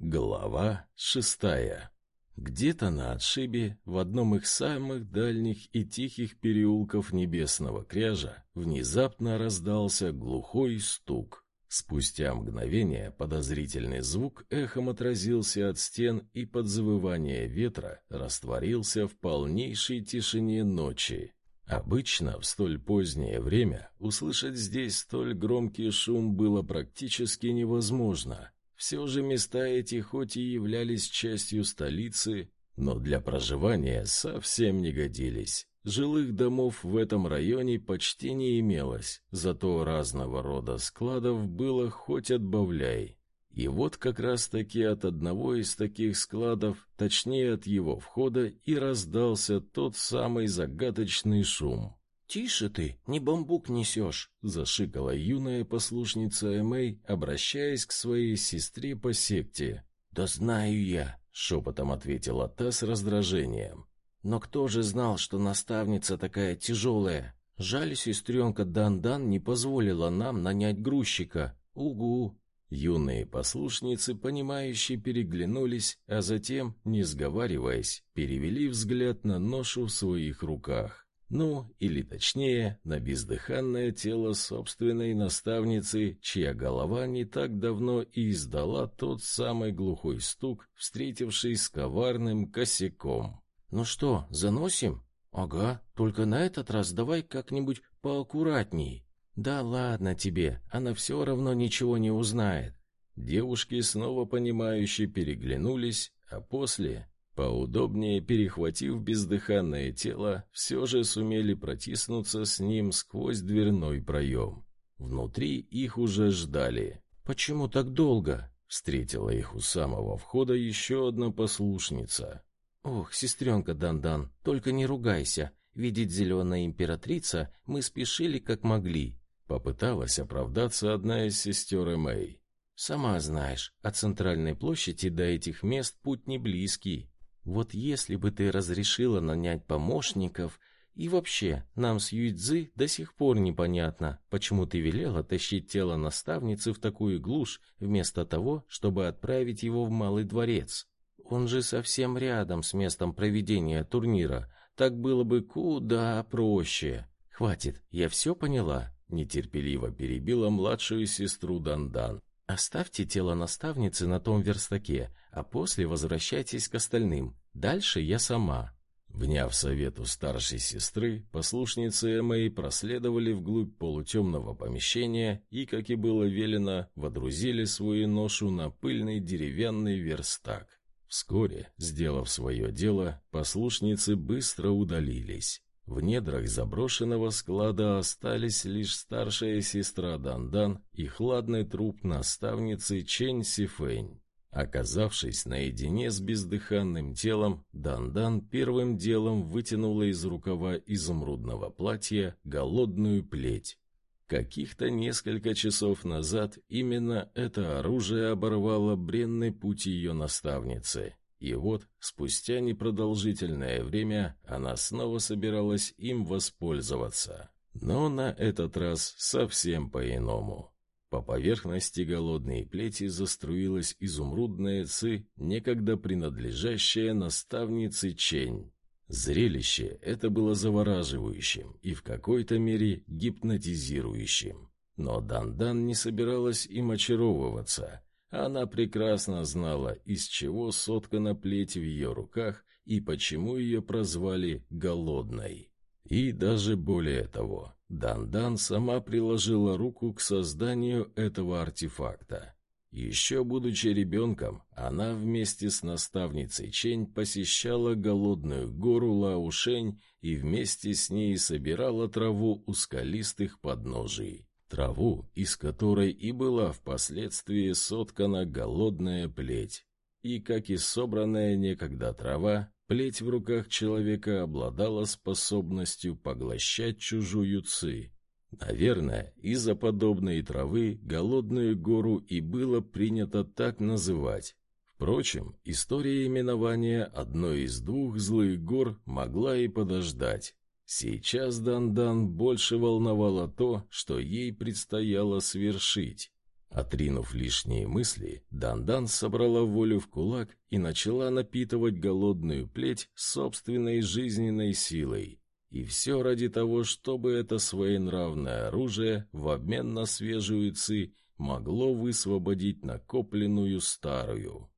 Глава шестая. Где-то на отшибе, в одном из самых дальних и тихих переулков небесного кряжа, внезапно раздался глухой стук. Спустя мгновение подозрительный звук эхом отразился от стен и под завывание ветра растворился в полнейшей тишине ночи. Обычно в столь позднее время услышать здесь столь громкий шум было практически невозможно. Все же места эти хоть и являлись частью столицы, но для проживания совсем не годились. Жилых домов в этом районе почти не имелось, зато разного рода складов было хоть отбавляй. И вот как раз-таки от одного из таких складов, точнее от его входа, и раздался тот самый загадочный шум. «Тише ты, не бамбук несешь!» — зашикала юная послушница Эмэй, обращаясь к своей сестре по секте. «Да знаю я!» — шепотом ответила та с раздражением. «Но кто же знал, что наставница такая тяжелая? Жаль, сестренка Дан-Дан не позволила нам нанять грузчика. Угу!» Юные послушницы, понимающие, переглянулись, а затем, не сговариваясь, перевели взгляд на ношу в своих руках. Ну, или точнее, на бездыханное тело собственной наставницы, чья голова не так давно и издала тот самый глухой стук, встретивший с коварным косяком. «Ну что, заносим?» «Ага, только на этот раз давай как-нибудь поаккуратней». «Да ладно тебе, она все равно ничего не узнает». Девушки снова понимающе переглянулись, а после Поудобнее перехватив бездыханное тело, все же сумели протиснуться с ним сквозь дверной проем. Внутри их уже ждали. «Почему так долго?» — встретила их у самого входа еще одна послушница. «Ох, сестренка Дандан, только не ругайся. Видеть зеленая императрица мы спешили как могли». Попыталась оправдаться одна из сестер Эмэй. «Сама знаешь, от центральной площади до этих мест путь не близкий. Вот если бы ты разрешила нанять помощников, и вообще, нам с Юйцзы до сих пор непонятно, почему ты велела тащить тело наставницы в такую глушь, вместо того, чтобы отправить его в Малый дворец. Он же совсем рядом с местом проведения турнира, так было бы куда проще. Хватит, я все поняла, нетерпеливо перебила младшую сестру Дандан. Оставьте тело наставницы на том верстаке, а после возвращайтесь к остальным. Дальше я сама. Вняв совету старшей сестры, послушницы Эмэй проследовали вглубь полутемного помещения и, как и было велено, водрузили свою ношу на пыльный деревянный верстак. Вскоре, сделав свое дело, послушницы быстро удалились. В недрах заброшенного склада остались лишь старшая сестра Дандан и хладный труп наставницы Чэнь Сифэнь. Оказавшись наедине с бездыханным телом, Дандан первым делом вытянула из рукава изумрудного платья голодную плеть. Каких-то несколько часов назад именно это оружие оборвало бренный путь ее наставницы. И вот, спустя непродолжительное время, она снова собиралась им воспользоваться. Но на этот раз совсем по-иному. По поверхности голодной плети заструилась изумрудная ци, некогда принадлежащая наставнице Чень. Зрелище это было завораживающим и в какой-то мере гипнотизирующим. Но Дандан не собиралась им очаровываться. Она прекрасно знала, из чего соткана плеть в ее руках и почему ее прозвали «голодной». И даже более того, Дандан сама приложила руку к созданию этого артефакта. Еще будучи ребенком, она вместе с наставницей Чень посещала голодную гору Лаушень и вместе с ней собирала траву у скалистых подножий. Траву, из которой и была впоследствии соткана голодная плеть. И, как и собранная некогда трава, плеть в руках человека обладала способностью поглощать чужую ци. Наверное, из-за подобной травы голодную гору и было принято так называть. Впрочем, история именования одной из двух злых гор могла и подождать. Сейчас Дандан -дан больше волновало то, что ей предстояло свершить. Отринув лишние мысли, Дандан собрала волю в кулак и начала напитывать голодную плеть собственной жизненной силой. И все ради того, чтобы это своенравное оружие в обмен на свежую ци могло высвободить накопленную старую.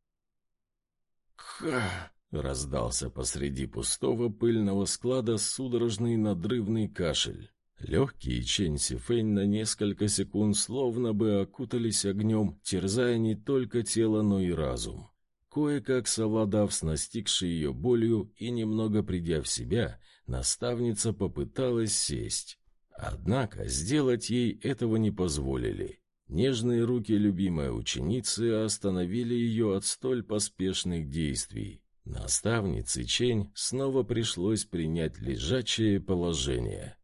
«Ха!» — раздался посреди пустого пыльного склада судорожный надрывный кашель. Легкие Чэнь Сифэнь на несколько секунд словно бы окутались огнем, терзая не только тело, но и разум. Кое-как совладав с настигшей ее болью и немного придя в себя, наставница попыталась сесть. Однако сделать ей этого не позволили. Нежные руки любимой ученицы остановили ее от столь поспешных действий. Наставнице Чень снова пришлось принять лежачее положение.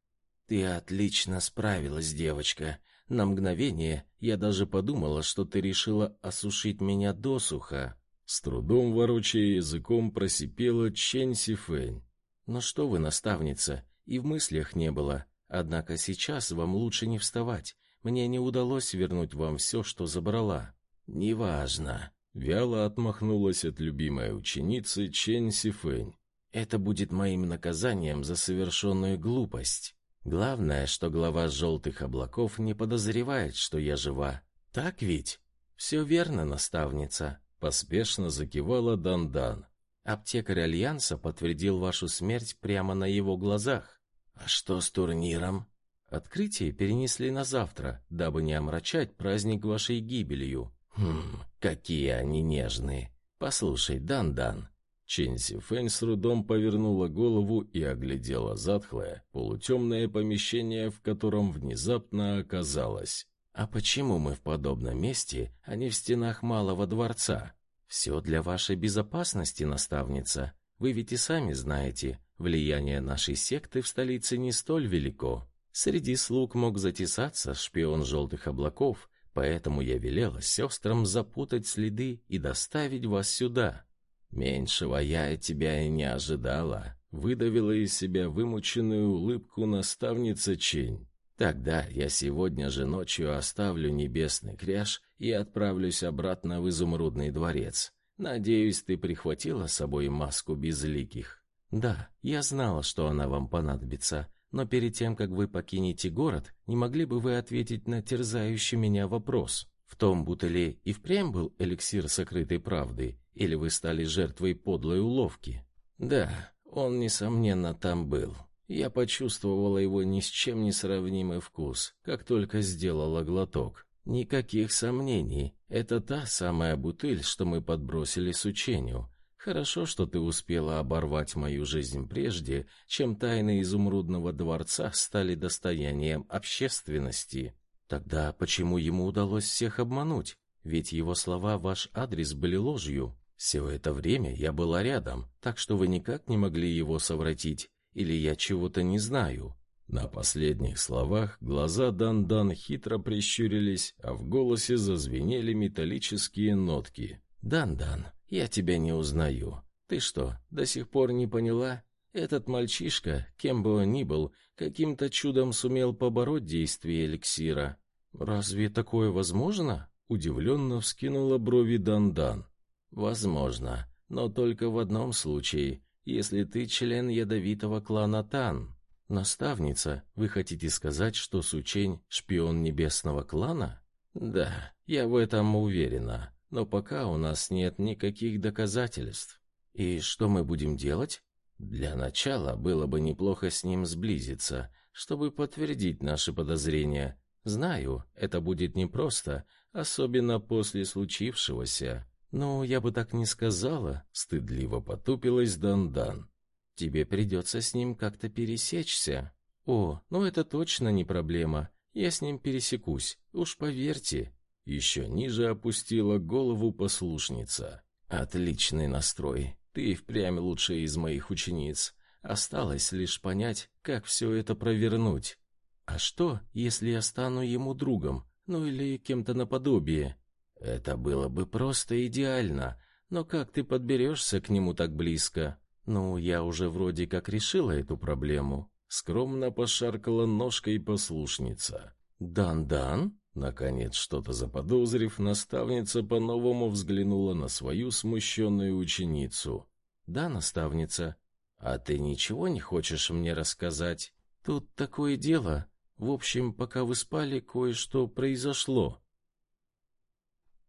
«Ты отлично справилась, девочка. На мгновение я даже подумала, что ты решила осушить меня досуха». С трудом ворочая языком просипела Чэнь Сифэнь. «Ну что вы, наставница, и в мыслях не было. Однако сейчас вам лучше не вставать. Мне не удалось вернуть вам все, что забрала». «Неважно». Вяло отмахнулась от любимой ученицы Чэнь Сифэнь. «Это будет моим наказанием за совершенную глупость». Главное, что глава желтых облаков не подозревает, что я жива. Так ведь? Все верно, наставница. Поспешно закивала Дандан. Аптекарь Альянса подтвердил вашу смерть прямо на его глазах. А что с турниром? Открытие перенесли на завтра, дабы не омрачать праздник вашей гибелью. Хм, какие они нежные. Послушай, Дан-Дан, Чен Сифэнь с трудом повернула голову и оглядела затхлое, полутемное помещение, в котором внезапно оказалось. «А почему мы в подобном месте, а не в стенах малого дворца? Все для вашей безопасности, наставница. Вы ведь и сами знаете, влияние нашей секты в столице не столь велико. Среди слуг мог затесаться шпион желтых облаков, поэтому я велела сестрам запутать следы и доставить вас сюда». «Меньшего я от тебя и не ожидала», — выдавила из себя вымученную улыбку наставница Чень. «Тогда я сегодня же ночью оставлю небесный кряж и отправлюсь обратно в Изумрудный дворец. Надеюсь, ты прихватила с собой маску безликих?» «Да, я знала, что она вам понадобится, но перед тем, как вы покинете город, не могли бы вы ответить на терзающий меня вопрос?» В том бутыле и впрямь был эликсир сокрытой правды, или вы стали жертвой подлой уловки? Да, он, несомненно, там был. Я почувствовала его ни с чем не сравнимый вкус, как только сделала глоток. Никаких сомнений, это та самая бутыль, что мы подбросили с учению. Хорошо, что ты успела оборвать мою жизнь прежде, чем тайны изумрудного дворца стали достоянием общественности. Тогда почему ему удалось всех обмануть? Ведь его слова ваш адрес были ложью. Все это время я была рядом, так что вы никак не могли его совратить, или я чего-то не знаю. На последних словах глаза Дан-Дан хитро прищурились, а в голосе зазвенели металлические нотки. «Дан-Дан, я тебя не узнаю. Ты что, до сих пор не поняла? Этот мальчишка, кем бы он ни был, каким-то чудом сумел побороть действие эликсира. Разве такое возможно? Удивленно вскинула брови Дандан. Возможно, но только в одном случае, если ты член ядовитого клана Тан. Наставница, вы хотите сказать, что Сучень шпион небесного клана? Да, я в этом уверена, но пока у нас нет никаких доказательств. И что мы будем делать? Для начала было бы неплохо с ним сблизиться, чтобы подтвердить наши подозрения. Знаю, это будет непросто, особенно после случившегося. Но я бы так не сказала, стыдливо потупилась Дандан. Тебе придется с ним как-то пересечься. О, ну это точно не проблема. Я с ним пересекусь, уж поверьте. Еще ниже опустила голову послушница. Отличный настрой. Ты впрямь лучшая из моих учениц. Осталось лишь понять, как все это провернуть. А что, если я стану ему другом, ну или кем-то наподобие? Это было бы просто идеально, но как ты подберешься к нему так близко? Ну, я уже вроде как решила эту проблему. Скромно пошаркала ножкой послушница. «Дан-дан?» Наконец, что-то заподозрив, наставница по-новому взглянула на свою смущенную ученицу. «Да, наставница. А ты ничего не хочешь мне рассказать? Тут такое дело. В общем, пока вы спали, кое-что произошло».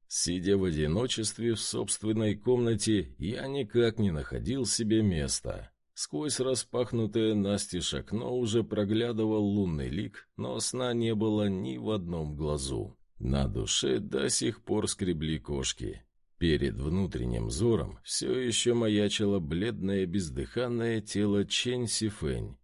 Сидя в одиночестве в собственной комнате, я никак не находил себе места. Сквозь распахнутое настежь окно уже проглядывал лунный лик, но сна не было ни в одном глазу. На душе до сих пор скребли кошки. Перед внутренним взором все еще маячило бледное бездыханное тело Чэнь Сифэнь.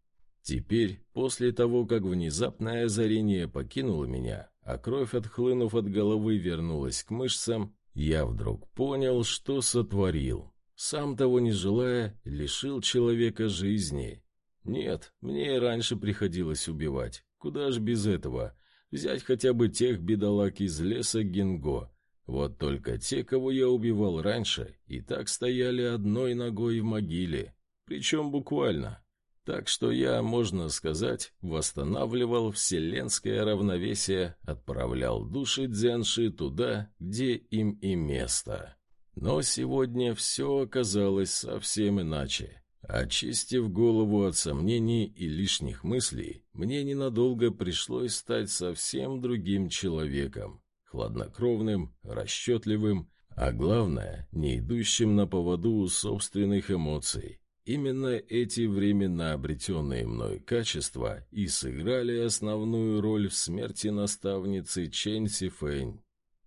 Теперь, после того, как внезапное озарение покинуло меня, а кровь, отхлынув от головы, вернулась к мышцам, я вдруг понял, что сотворил сам того не желая, лишил человека жизни. Нет, мне и раньше приходилось убивать. Куда ж без этого? Взять хотя бы тех бедолаг из леса Гинго. Вот только те, кого я убивал раньше, и так стояли одной ногой в могиле. Причем буквально. Так что я, можно сказать, восстанавливал вселенское равновесие, отправлял души Дзянши туда, где им и место. Но сегодня все оказалось совсем иначе. Очистив голову от сомнений и лишних мыслей, мне ненадолго пришлось стать совсем другим человеком. Хладнокровным, расчетливым, а главное, не идущим на поводу собственных эмоций. Именно эти временно обретенные мной качества и сыграли основную роль в смерти наставницы Чэнь Сифэнь.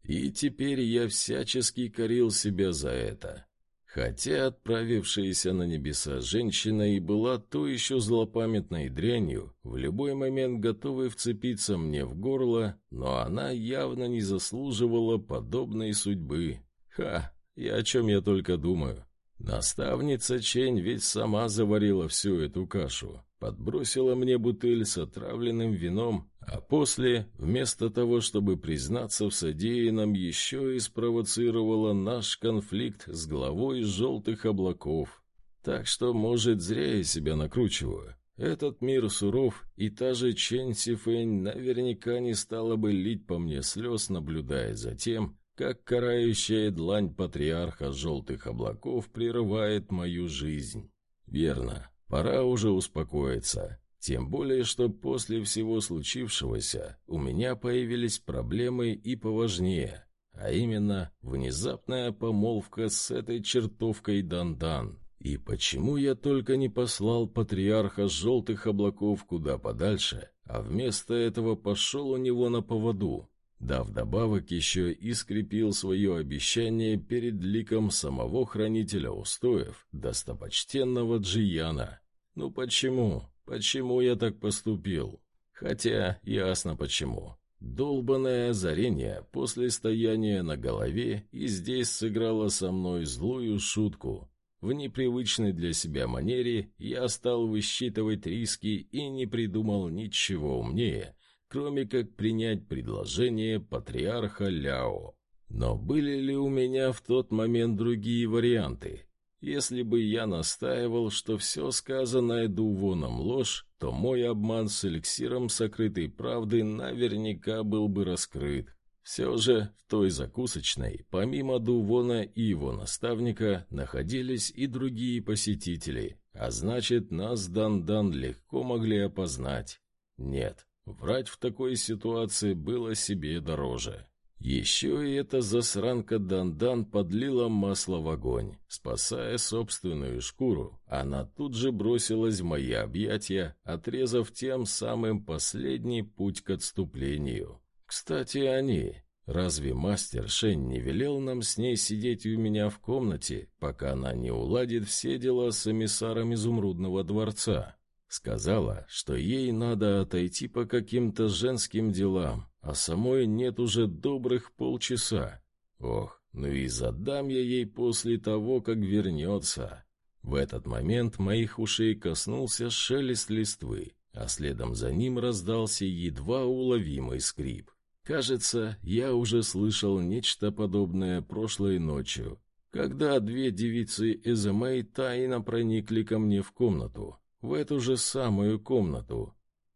И теперь я всячески корил себя за это. Хотя отправившаяся на небеса женщина и была то еще злопамятной дрянью, в любой момент готовой вцепиться мне в горло, но она явно не заслуживала подобной судьбы. Ха, и о чем я только думаю. Наставница Чень ведь сама заварила всю эту кашу, подбросила мне бутыль с отравленным вином, а после, вместо того, чтобы признаться в содеянном, еще и спровоцировала наш конфликт с главой желтых облаков. Так что, может, зря я себя накручиваю. Этот мир суров, и та же Чен Сифэнь наверняка не стала бы лить по мне слез, наблюдая за тем, как карающая длань патриарха желтых облаков прерывает мою жизнь. Верно, пора уже успокоиться. Тем более, что после всего случившегося у меня появились проблемы и поважнее, а именно внезапная помолвка с этой чертовкой Дандан. И почему я только не послал патриарха желтых облаков куда подальше, а вместо этого пошел у него на поводу, да вдобавок еще и скрепил свое обещание перед ликом самого хранителя устоев, достопочтенного Джияна. Ну почему? Почему я так поступил? Хотя ясно почему. Долбанное озарение после стояния на голове и здесь сыграло со мной злую шутку. В непривычной для себя манере я стал высчитывать риски и не придумал ничего умнее, кроме как принять предложение патриарха Ляо. Но были ли у меня в тот момент другие варианты? Если бы я настаивал, что все сказанное Дувоном ложь, то мой обман с эликсиром сокрытой правды наверняка был бы раскрыт. Все же в той закусочной, помимо Дувона и его наставника, находились и другие посетители, а значит, нас Дан-Дан легко могли опознать. Нет, врать в такой ситуации было себе дороже. Еще и эта засранка Дандан подлила масло в огонь. Спасая собственную шкуру, она тут же бросилась в мои объятия, отрезав тем самым последний путь к отступлению. Кстати, они. Разве мастер Шень не велел нам с ней сидеть у меня в комнате, пока она не уладит все дела с эмиссаром Изумрудного дворца? Сказала, что ей надо отойти по каким-то женским делам, а самой нет уже добрых полчаса. Ох, ну и задам я ей после того, как вернется. В этот момент моих ушей коснулся шелест листвы, а следом за ним раздался едва уловимый скрип. Кажется, я уже слышал нечто подобное прошлой ночью, когда две девицы Эземей тайно проникли ко мне в комнату, в эту же самую комнату.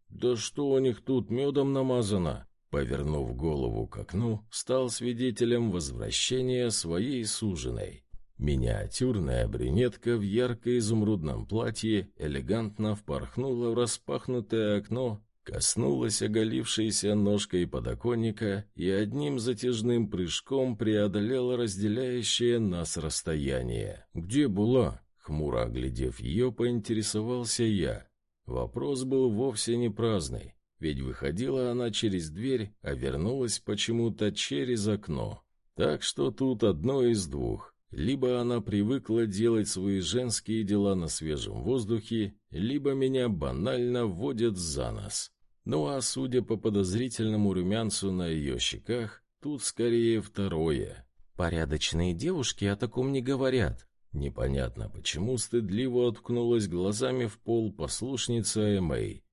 Да что у них тут медом намазано? Повернув голову к окну, стал свидетелем возвращения своей суженой. Миниатюрная брюнетка в ярко-изумрудном платье элегантно впорхнула в распахнутое окно, коснулась оголившейся ножкой подоконника и одним затяжным прыжком преодолела разделяющее нас расстояние. «Где была?» Хмуро оглядев ее, поинтересовался я. Вопрос был вовсе не праздный, ведь выходила она через дверь, а вернулась почему-то через окно. Так что тут одно из двух. Либо она привыкла делать свои женские дела на свежем воздухе, либо меня банально вводят за нос. Ну а судя по подозрительному румянцу на ее щеках, тут скорее второе. Порядочные девушки о таком не говорят. Непонятно, почему стыдливо откнулась глазами в пол послушница Эмэй.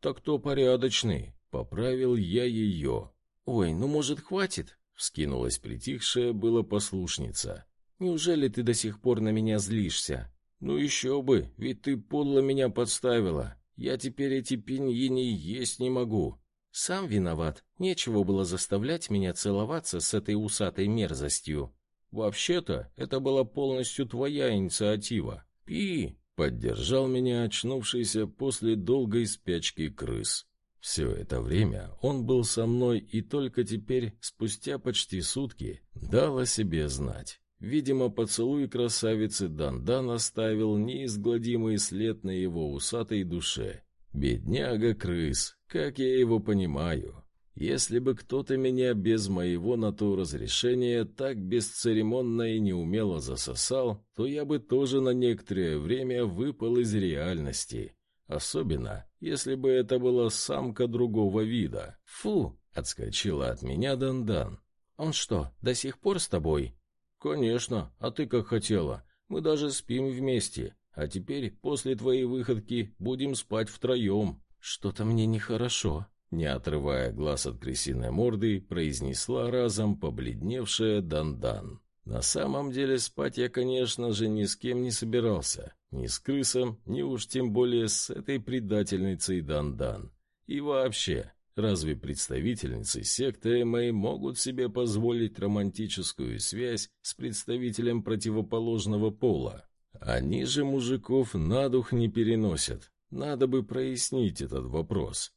«Так кто порядочный?» — поправил я ее. «Ой, ну, может, хватит?» — вскинулась притихшая была послушница. Неужели ты до сих пор на меня злишься? Ну еще бы, ведь ты подло меня подставила. Я теперь эти пиньини есть не могу. Сам виноват. Нечего было заставлять меня целоваться с этой усатой мерзостью. Вообще-то, это была полностью твоя инициатива. Пи, поддержал меня очнувшийся после долгой спячки крыс. Все это время он был со мной и только теперь, спустя почти сутки, дал о себе знать. Видимо, поцелуй красавицы Дандан оставил неизгладимый след на его усатой душе. Бедняга-крыс, как я его понимаю. Если бы кто-то меня без моего на то разрешения так бесцеремонно и неумело засосал, то я бы тоже на некоторое время выпал из реальности. Особенно, если бы это была самка другого вида. «Фу!» — отскочила от меня Дандан. «Он что, до сих пор с тобой?» «Конечно, а ты как хотела. Мы даже спим вместе. А теперь, после твоей выходки, будем спать втроем». «Что-то мне нехорошо», — не отрывая глаз от крысиной морды, произнесла разом побледневшая Дандан. На самом деле спать я, конечно же, ни с кем не собирался. Ни с крысом, ни уж тем более с этой предательницей Дандан. И вообще, Разве представительницы секты МА могут себе позволить романтическую связь с представителем противоположного пола? Они же мужиков на дух не переносят. Надо бы прояснить этот вопрос.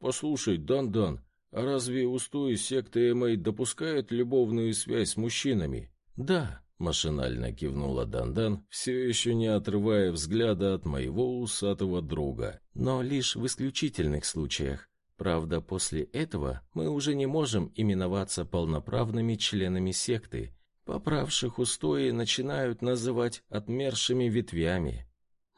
Послушай, Дан-Дан, а разве устои секты МА допускают любовную связь с мужчинами? Да, машинально кивнула Дандан, все еще не отрывая взгляда от моего усатого друга. Но лишь в исключительных случаях. Правда, после этого мы уже не можем именоваться полноправными членами секты. Поправших устои начинают называть отмершими ветвями.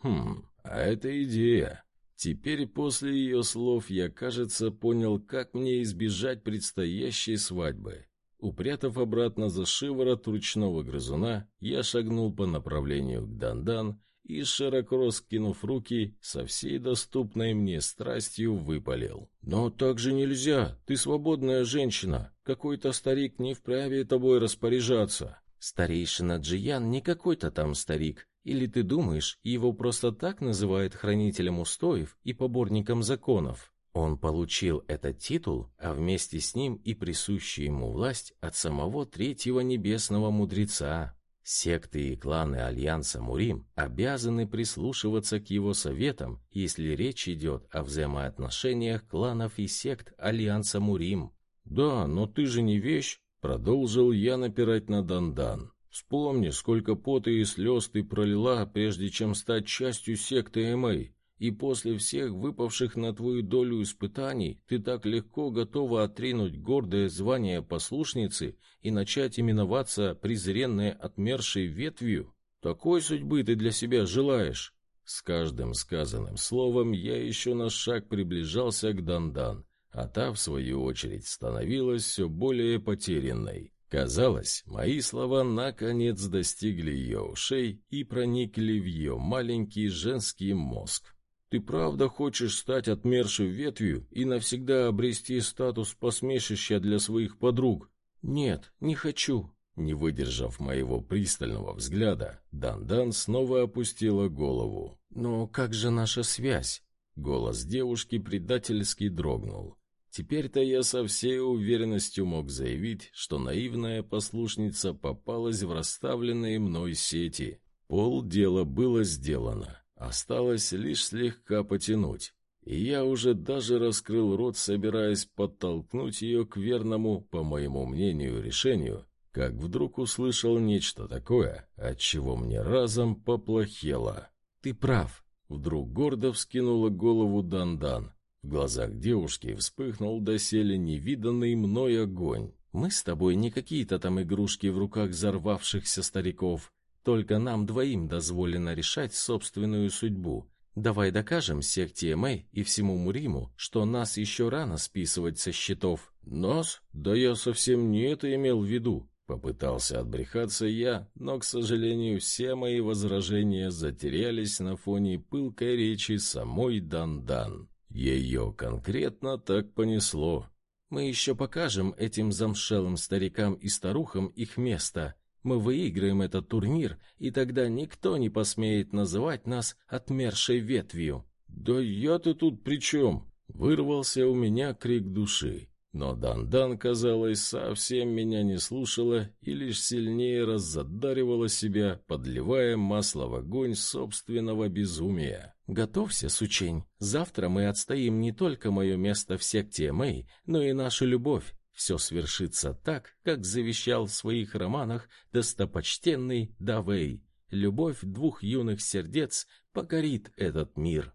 Хм, а это идея. Теперь после ее слов я, кажется, понял, как мне избежать предстоящей свадьбы. Упрятав обратно за шиворот ручного грызуна, я шагнул по направлению к Дандан и, широко раскинув руки, со всей доступной мне страстью выпалил. «Но так же нельзя! Ты свободная женщина! Какой-то старик не вправе тобой распоряжаться!» «Старейшина Джиян не какой-то там старик. Или ты думаешь, его просто так называют хранителем устоев и поборником законов?» Он получил этот титул, а вместе с ним и присущую ему власть от самого третьего небесного мудреца, Секты и кланы Альянса Мурим обязаны прислушиваться к его советам, если речь идет о взаимоотношениях кланов и сект Альянса Мурим. «Да, но ты же не вещь», — продолжил я напирать на Дандан. «Вспомни, сколько пота и слез ты пролила, прежде чем стать частью секты Эмэй. И после всех выпавших на твою долю испытаний ты так легко готова отринуть гордое звание послушницы и начать именоваться презренной отмершей ветвью? Такой судьбы ты для себя желаешь?» С каждым сказанным словом я еще на шаг приближался к Дандан, а та, в свою очередь, становилась все более потерянной. Казалось, мои слова наконец достигли ее ушей и проникли в ее маленький женский мозг. Ты правда хочешь стать отмершей ветвью и навсегда обрести статус посмешища для своих подруг? Нет, не хочу. Не выдержав моего пристального взгляда, Дандан снова опустила голову. Но как же наша связь? Голос девушки предательски дрогнул. Теперь-то я со всей уверенностью мог заявить, что наивная послушница попалась в расставленные мной сети. Пол дела было сделано, осталось лишь слегка потянуть. И я уже даже раскрыл рот, собираясь подтолкнуть ее к верному, по моему мнению, решению, как вдруг услышал нечто такое, от чего мне разом поплохело. «Ты прав», — вдруг гордо вскинула голову Дандан. В глазах девушки вспыхнул доселе невиданный мной огонь. «Мы с тобой не какие-то там игрушки в руках взорвавшихся стариков. Только нам двоим дозволено решать собственную судьбу. Давай докажем секте Мэй и всему Муриму, что нас еще рано списывать со счетов». «Нас? Да я совсем не это имел в виду», Попытался отбрехаться я, но, к сожалению, все мои возражения затерялись на фоне пылкой речи самой Дандан. Ее конкретно так понесло. Мы еще покажем этим замшелым старикам и старухам их место. Мы выиграем этот турнир, и тогда никто не посмеет называть нас отмершей ветвью. «Да я-то тут при чем?» — вырвался у меня крик души. Но Дандан, казалось, совсем меня не слушала и лишь сильнее раззадаривала себя, подливая масло в огонь собственного безумия. «Готовься, сучень. Завтра мы отстоим не только мое место в секте Мэй, но и нашу любовь. Все свершится так, как завещал в своих романах достопочтенный Давей. Любовь двух юных сердец покорит этот мир».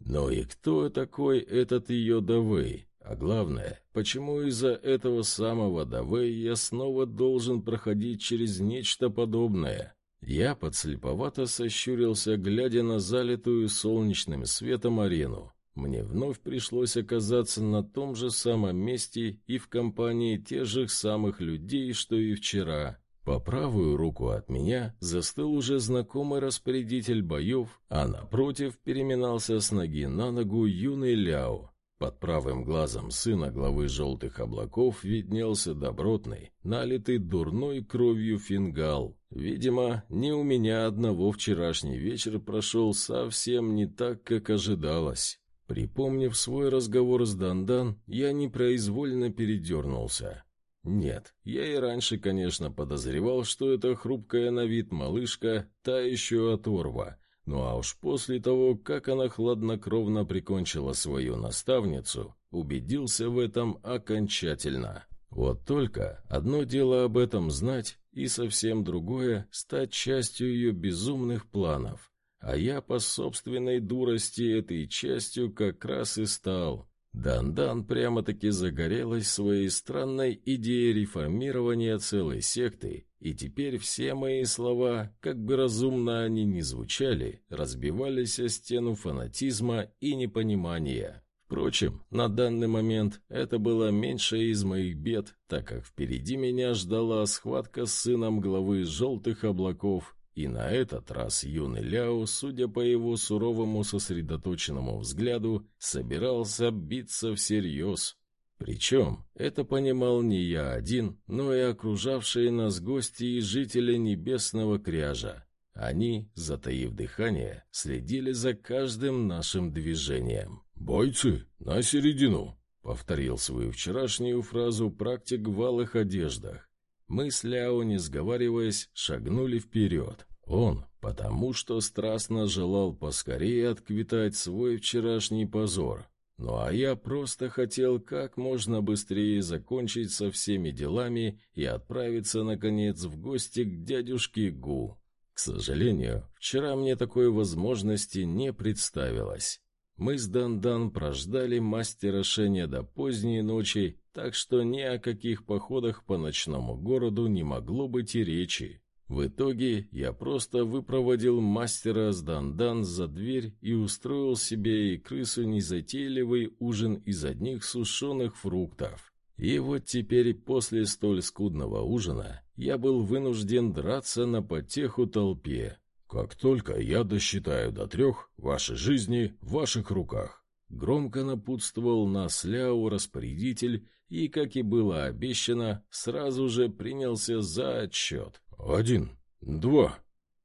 Но и кто такой этот ее Давей? А главное, почему из-за этого самого Давей я снова должен проходить через нечто подобное? Я подслеповато сощурился, глядя на залитую солнечным светом арену. Мне вновь пришлось оказаться на том же самом месте и в компании тех же самых людей, что и вчера. По правую руку от меня застыл уже знакомый распорядитель боев, а напротив переминался с ноги на ногу юный Ляо. Под правым глазом сына главы желтых облаков виднелся добротный, налитый дурной кровью фингал. Видимо, не у меня одного вчерашний вечер прошел совсем не так, как ожидалось. Припомнив свой разговор с Дандан, я непроизвольно передернулся. Нет, я и раньше, конечно, подозревал, что эта хрупкая на вид малышка та еще оторва. Ну а уж после того, как она хладнокровно прикончила свою наставницу, убедился в этом окончательно. Вот только одно дело об этом знать, и совсем другое — стать частью ее безумных планов. А я по собственной дурости этой частью как раз и стал. Дандан прямо-таки загорелась своей странной идеей реформирования целой секты, и теперь все мои слова, как бы разумно они ни звучали, разбивались о стену фанатизма и непонимания. Впрочем, на данный момент это было меньшее из моих бед, так как впереди меня ждала схватка с сыном главы «Желтых облаков» И на этот раз юный Ляо, судя по его суровому сосредоточенному взгляду, собирался биться всерьез. Причем это понимал не я один, но и окружавшие нас гости и жители Небесного Кряжа. Они, затаив дыхание, следили за каждым нашим движением. «Бойцы, на середину!» — повторил свою вчерашнюю фразу практик в алых одеждах. Мы с Ляо, не сговариваясь, шагнули вперед. Он, потому что страстно желал поскорее отквитать свой вчерашний позор. Ну а я просто хотел как можно быстрее закончить со всеми делами и отправиться, наконец, в гости к дядюшке Гу. К сожалению, вчера мне такой возможности не представилось. Мы с Дандан прождали мастера Шеня до поздней ночи, так что ни о каких походах по ночному городу не могло быть и речи. В итоге я просто выпроводил мастера с Дандан за дверь и устроил себе и крысу незатейливый ужин из одних сушеных фруктов. И вот теперь после столь скудного ужина я был вынужден драться на потеху толпе, «Как только я досчитаю до трех, ваши жизни в ваших руках». Громко напутствовал нас Ляо распорядитель и, как и было обещано, сразу же принялся за отсчет. «Один, два,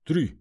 три».